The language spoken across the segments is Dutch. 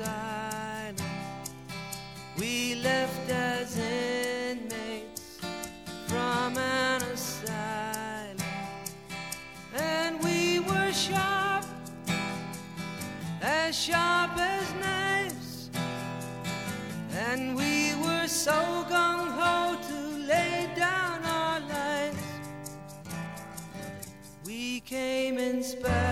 Island. We left as inmates from an asylum, and we were sharp, as sharp as knives, and we were so gung ho to lay down our lives. We came in spastic,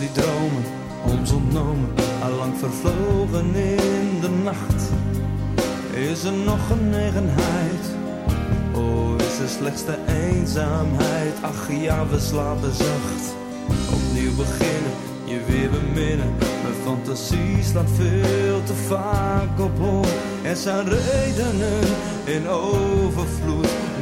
Die dromen, ons ontnomen, allang vervlogen in de nacht. Is er nog genegenheid? Oh, is er slechts de eenzaamheid? Ach ja, we slapen zacht. Opnieuw beginnen, je weer beminnen. Mijn fantasie slaat veel te vaak op hol. Er zijn redenen in overvloed,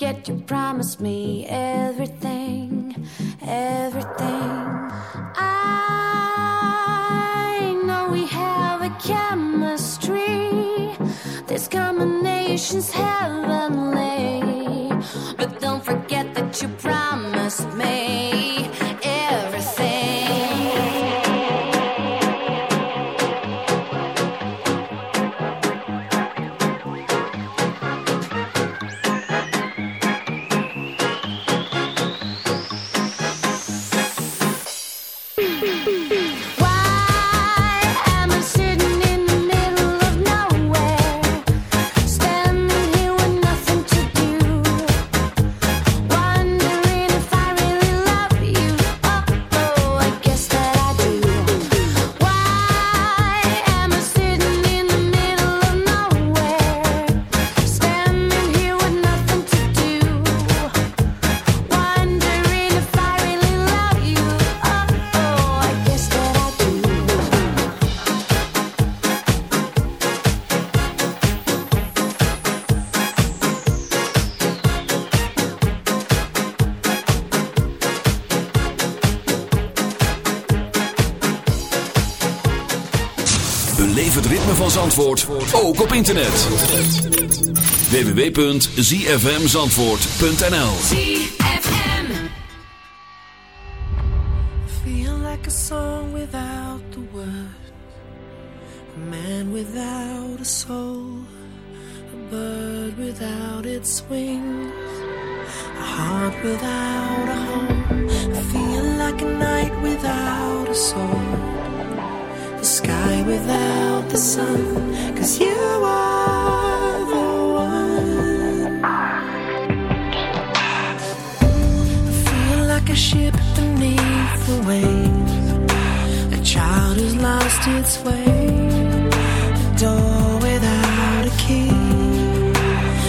forget you promised me everything. Zandvoort ook op internet. www.zfmzandvoort.nl ZFM Feel like a song without the words. A man without a soul. A bird without its wings. A heart without a home. I feel like a night without a soul. the sun, cause you are the one. I feel like a ship beneath the waves, a child who's lost its way, a door without a key,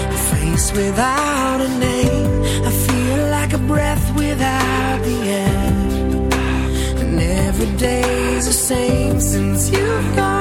a face without a name. I feel like a breath without the air. And every day's the same since you've gone.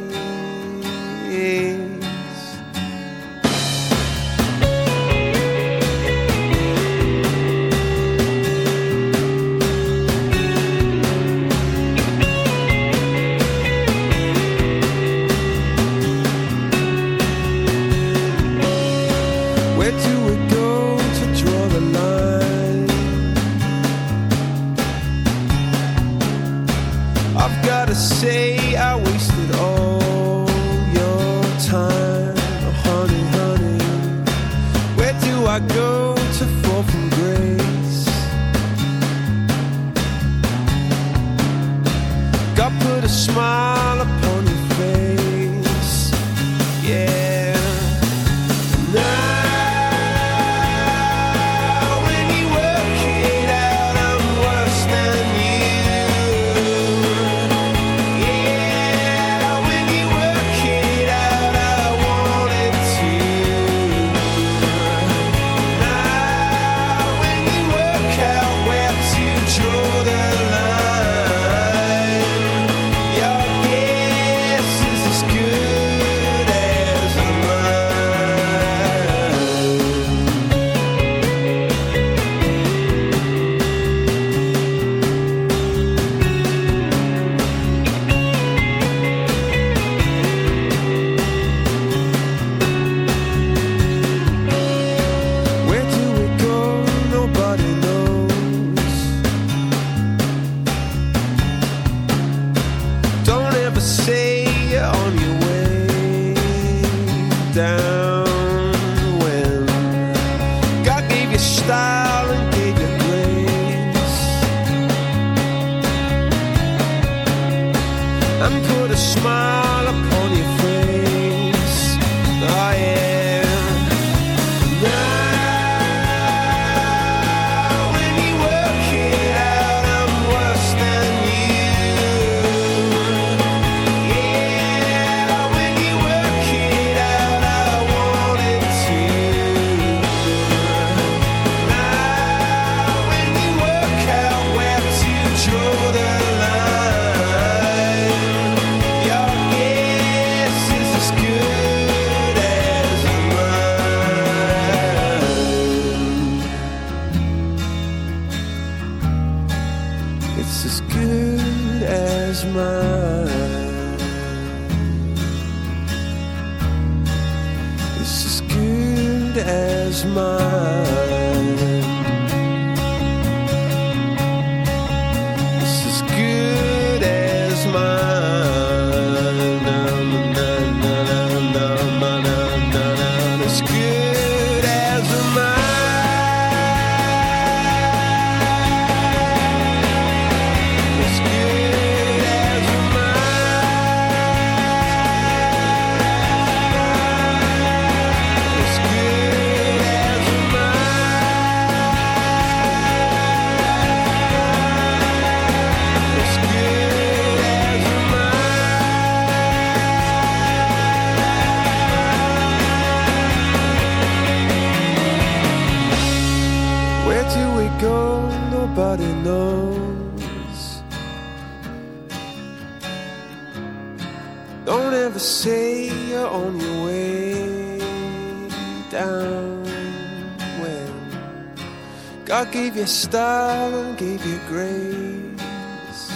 your style and gave you grace.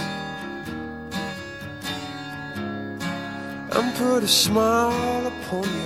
And put a smile upon your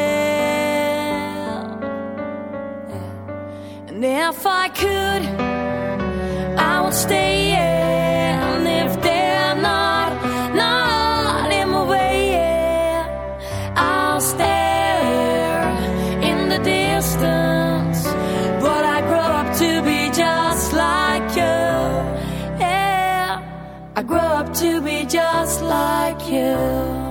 And if I could, I would stay. And if they're not, not in my way, yeah, I'll stare in the distance. But I grow up to be just like you. Yeah, I grow up to be just like you.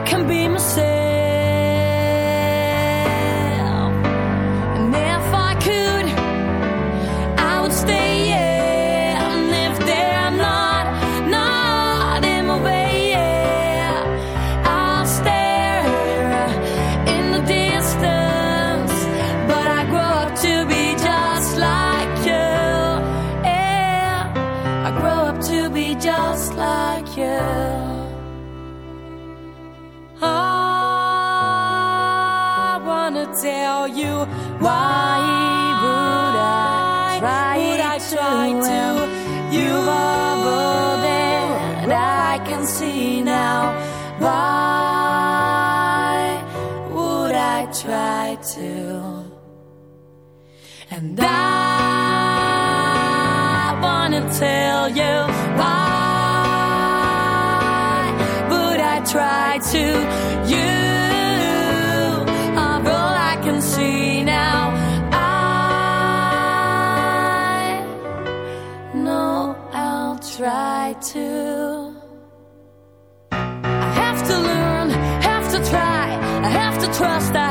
try, would I try to you are more than I can see now. Why would I try to? And I wanna tell you trust, I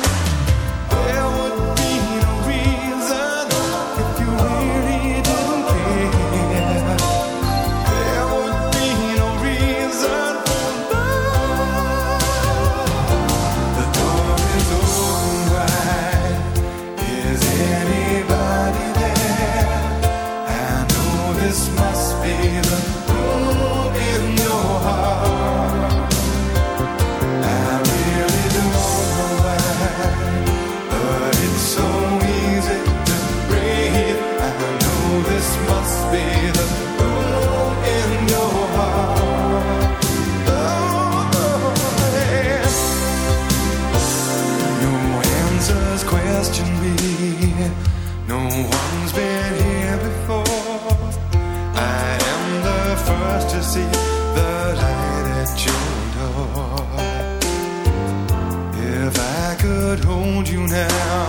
Now,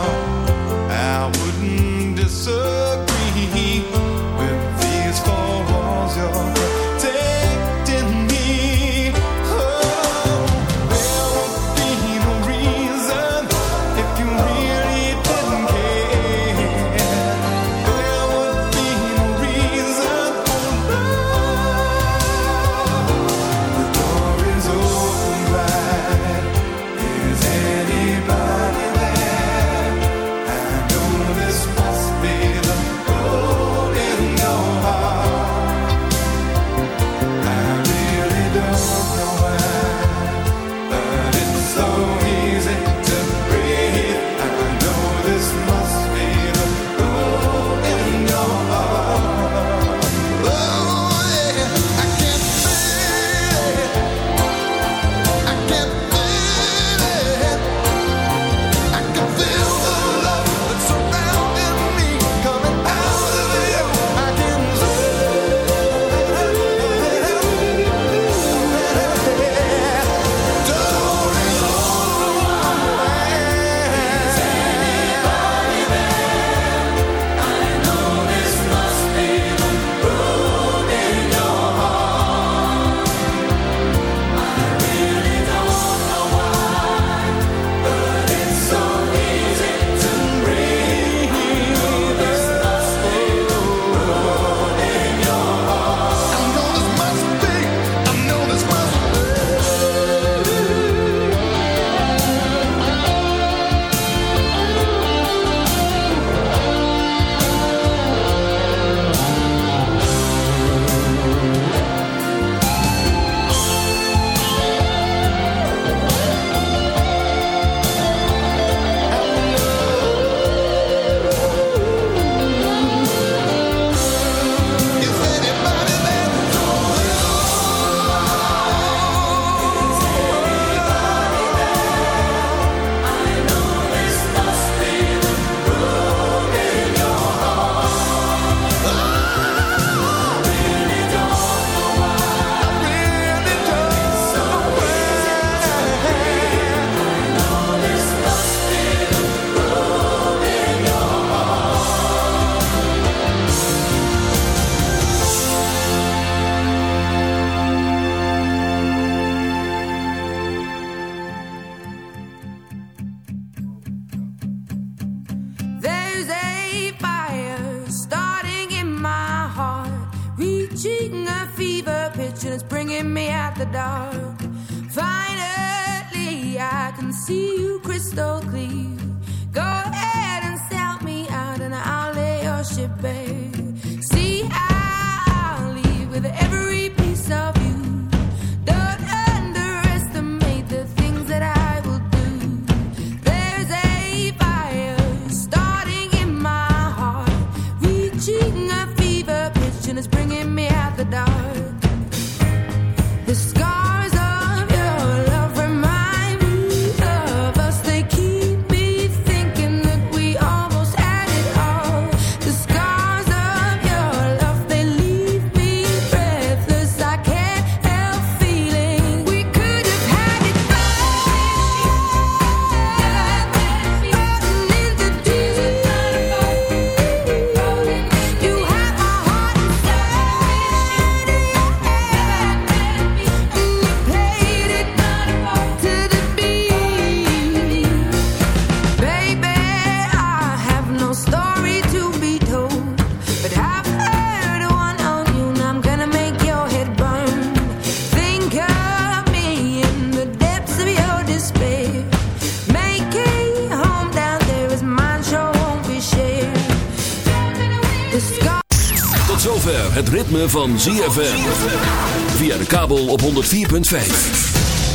van ZFM. Via de kabel op 104.5.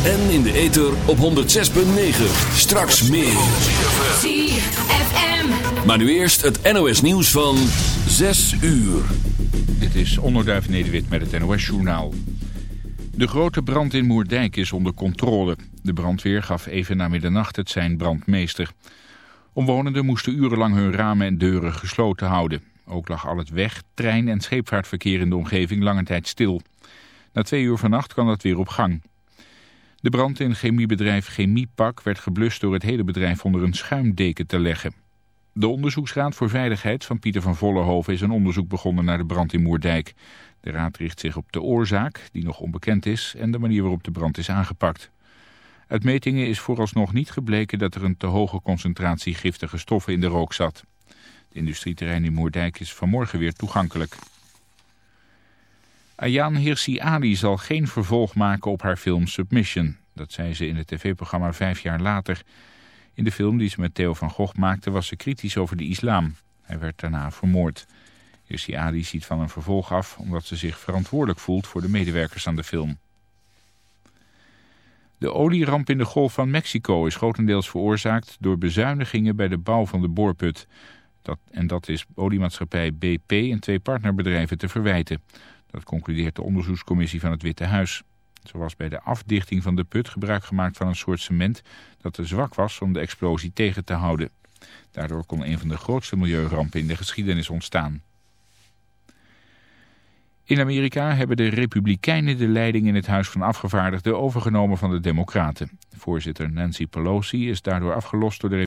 En in de ether op 106.9. Straks meer. ZFM. Maar nu eerst het NOS nieuws van 6 uur. Dit is Onderduif Nederwit met het NOS Journaal. De grote brand in Moerdijk is onder controle. De brandweer gaf even na middernacht het zijn brandmeester. Omwonenden moesten urenlang hun ramen en deuren gesloten houden. Ook lag al het weg, trein- en scheepvaartverkeer in de omgeving lange tijd stil. Na twee uur vannacht kwam dat weer op gang. De brand in chemiebedrijf Chemiepak werd geblust door het hele bedrijf onder een schuimdeken te leggen. De Onderzoeksraad voor Veiligheid van Pieter van Vollenhoven is een onderzoek begonnen naar de brand in Moerdijk. De raad richt zich op de oorzaak, die nog onbekend is, en de manier waarop de brand is aangepakt. Uit metingen is vooralsnog niet gebleken dat er een te hoge concentratie giftige stoffen in de rook zat. Industrieterrein in Moerdijk is vanmorgen weer toegankelijk. Ayaan Hirsi Ali zal geen vervolg maken op haar film Submission. Dat zei ze in het tv-programma Vijf jaar later. In de film die ze met Theo van Gogh maakte was ze kritisch over de islam. Hij werd daarna vermoord. Hirsi Ali ziet van een vervolg af omdat ze zich verantwoordelijk voelt voor de medewerkers aan de film. De olieramp in de Golf van Mexico is grotendeels veroorzaakt door bezuinigingen bij de bouw van de boorput. Dat, en dat is oliemaatschappij BP en twee partnerbedrijven te verwijten. Dat concludeert de onderzoekscommissie van het Witte Huis. Zo was bij de afdichting van de put gebruik gemaakt van een soort cement dat te zwak was om de explosie tegen te houden. Daardoor kon een van de grootste milieurampen in de geschiedenis ontstaan. In Amerika hebben de Republikeinen de leiding in het Huis van Afgevaardigden overgenomen van de Democraten. Voorzitter Nancy Pelosi is daardoor afgelost door de